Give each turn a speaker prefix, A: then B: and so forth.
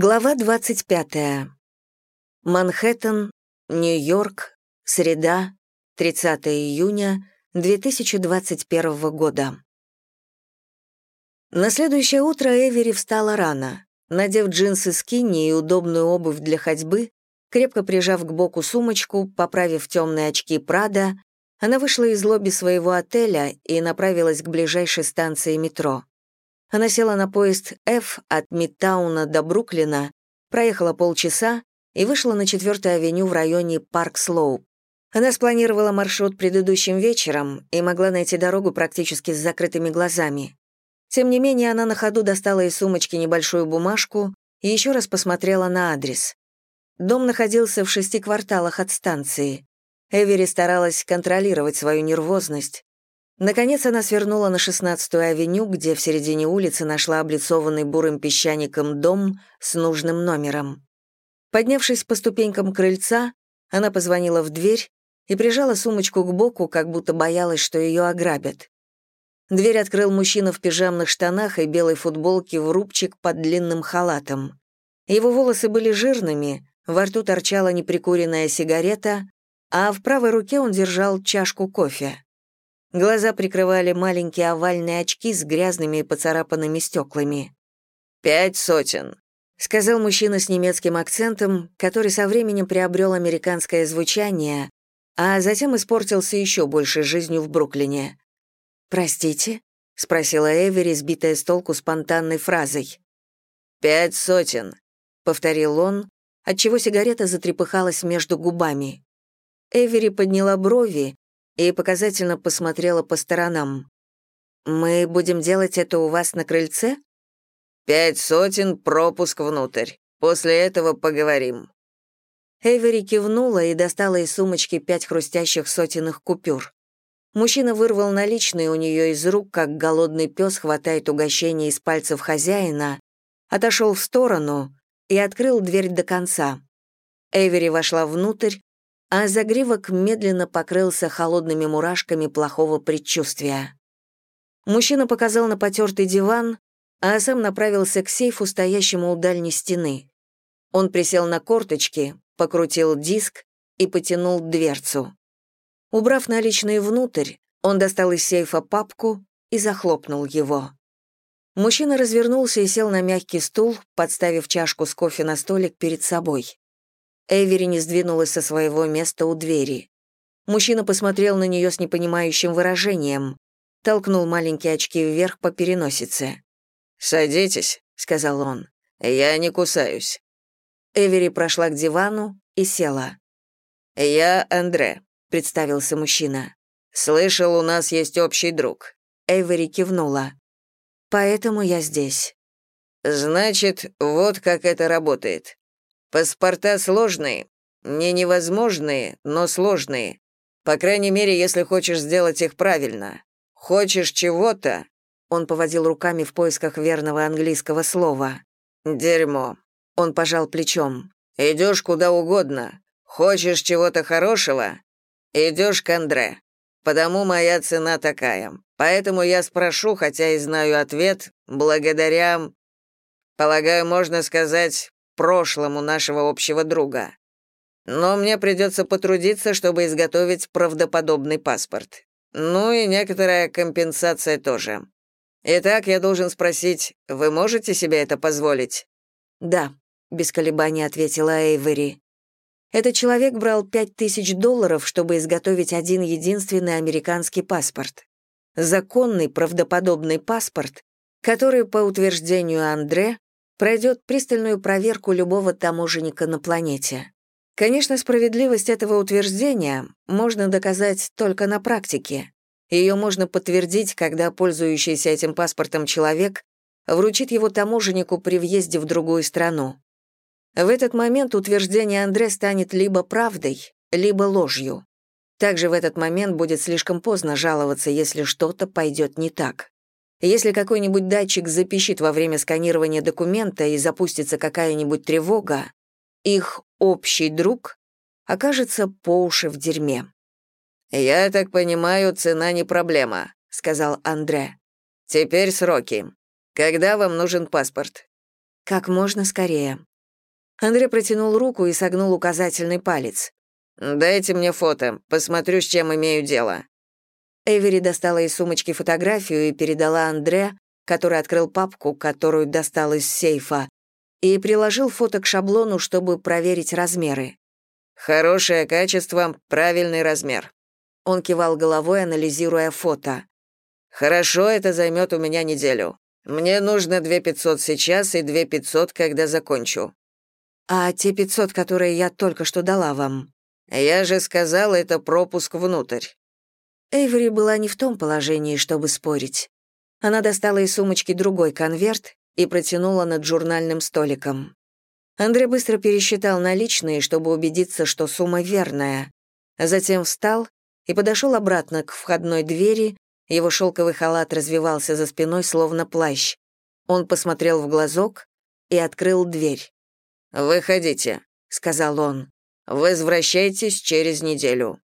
A: Глава 25. Манхэттен, Нью-Йорк, среда, 30 июня 2021 года. На следующее утро Эвери встала рано. Надев джинсы скинни и удобную обувь для ходьбы, крепко прижав к боку сумочку, поправив темные очки Прада, она вышла из лобби своего отеля и направилась к ближайшей станции метро. Она села на поезд F от Мидтауна до Бруклина, проехала полчаса и вышла на 4-ю авеню в районе Парк-Слоуп. Она спланировала маршрут предыдущим вечером и могла найти дорогу практически с закрытыми глазами. Тем не менее, она на ходу достала из сумочки небольшую бумажку и еще раз посмотрела на адрес. Дом находился в шести кварталах от станции. Эвери старалась контролировать свою нервозность, Наконец она свернула на 16-ю авеню, где в середине улицы нашла облицованный бурым песчаником дом с нужным номером. Поднявшись по ступенькам крыльца, она позвонила в дверь и прижала сумочку к боку, как будто боялась, что ее ограбят. Дверь открыл мужчина в пижамных штанах и белой футболке в рубчик под длинным халатом. Его волосы были жирными, во рту торчала неприкуренная сигарета, а в правой руке он держал чашку кофе. Глаза прикрывали маленькие овальные очки с грязными и поцарапанными стеклами. «Пять сотен», — сказал мужчина с немецким акцентом, который со временем приобрел американское звучание, а затем испортился еще больше жизнью в Бруклине. «Простите?» — спросила Эвери, сбитая с толку спонтанной фразой. «Пять сотен», — повторил он, отчего сигарета затрепыхалась между губами. Эвери подняла брови, и показательно посмотрела по сторонам. «Мы будем делать это у вас на крыльце?» «Пять сотен, пропуск внутрь. После этого поговорим». Эвери кивнула и достала из сумочки пять хрустящих сотенных купюр. Мужчина вырвал наличные у нее из рук, как голодный пес хватает угощение из пальцев хозяина, отошел в сторону и открыл дверь до конца. Эвери вошла внутрь, а загривок медленно покрылся холодными мурашками плохого предчувствия. Мужчина показал на потертый диван, а сам направился к сейфу, стоящему у дальней стены. Он присел на корточки, покрутил диск и потянул дверцу. Убрав наличные внутрь, он достал из сейфа папку и захлопнул его. Мужчина развернулся и сел на мягкий стул, подставив чашку с кофе на столик перед собой. Эвери не сдвинулась со своего места у двери. Мужчина посмотрел на нее с непонимающим выражением, толкнул маленькие очки вверх по переносице. «Садитесь», — сказал он. «Я не кусаюсь». Эвери прошла к дивану и села. «Я Андре», — представился мужчина. «Слышал, у нас есть общий друг». Эвери кивнула. «Поэтому я здесь». «Значит, вот как это работает. Паспорта сложные. Не невозможные, но сложные. По крайней мере, если хочешь сделать их правильно. Хочешь чего-то?» Он поводил руками в поисках верного английского слова. «Дерьмо». Он пожал плечом. «Идешь куда угодно. Хочешь чего-то хорошего? Идешь к Андре. Потому моя цена такая. Поэтому я спрошу, хотя и знаю ответ, благодаря... Полагаю, можно сказать, прошлому нашего общего друга. Но мне придется потрудиться, чтобы изготовить правдоподобный паспорт. Ну и некоторая компенсация тоже. Итак, я должен спросить, вы можете себе это позволить? Да, без колебаний ответила Эйвери. Этот человек брал пять тысяч долларов, чтобы изготовить один единственный американский паспорт. Законный правдоподобный паспорт, который, по утверждению Андре, пройдет пристальную проверку любого таможенника на планете. Конечно, справедливость этого утверждения можно доказать только на практике. Ее можно подтвердить, когда пользующийся этим паспортом человек вручит его таможеннику при въезде в другую страну. В этот момент утверждение Андре станет либо правдой, либо ложью. Также в этот момент будет слишком поздно жаловаться, если что-то пойдет не так. Если какой-нибудь датчик запищит во время сканирования документа и запустится какая-нибудь тревога, их общий друг окажется по уши в дерьме. «Я так понимаю, цена не проблема», — сказал Андре. «Теперь сроки. Когда вам нужен паспорт?» Как можно скорее. Андрей протянул руку и согнул указательный палец.
B: «Дайте мне фото, посмотрю, с чем имею дело».
A: Эвери достала из сумочки фотографию и передала Андре, который открыл папку, которую достал из сейфа, и приложил фото к шаблону, чтобы проверить размеры.
B: «Хорошее качество, правильный размер».
A: Он кивал головой, анализируя фото.
B: «Хорошо, это займет у меня неделю. Мне нужно 2500 сейчас и 2500, когда закончу».
A: «А те 500, которые я только что дала вам?»
B: «Я же сказал, это пропуск внутрь».
A: Эйвори была не в том положении, чтобы спорить. Она достала из сумочки другой конверт и протянула над журнальным столиком. Андрей быстро пересчитал наличные, чтобы убедиться, что сумма верная. Затем встал и подошел обратно к входной двери, его шелковый халат развивался за спиной, словно плащ. Он посмотрел в глазок и открыл дверь.
B: «Выходите», — сказал он. «Возвращайтесь через неделю».